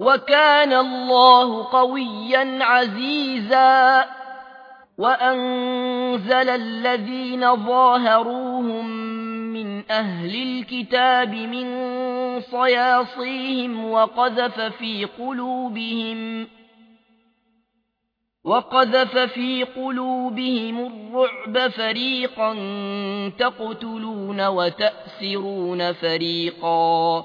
وكان الله قويا عزيزا. وأنزل الذين ظاهروهم من أهل الكتاب من صياصيهم وقذف في قلوبهم وقذف في قلوبهم الرعب فريقا تقتلون وتأسرون فريقا.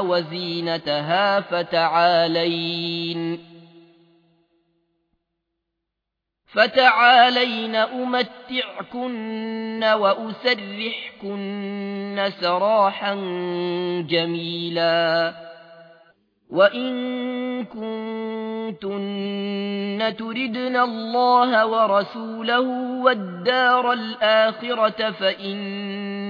وزينتها فتعالين. فتعالين أمتعكن وأسرحكن سراحا جميلا. وإن كنتن تردن الله ورسوله والدار الآخرة فإن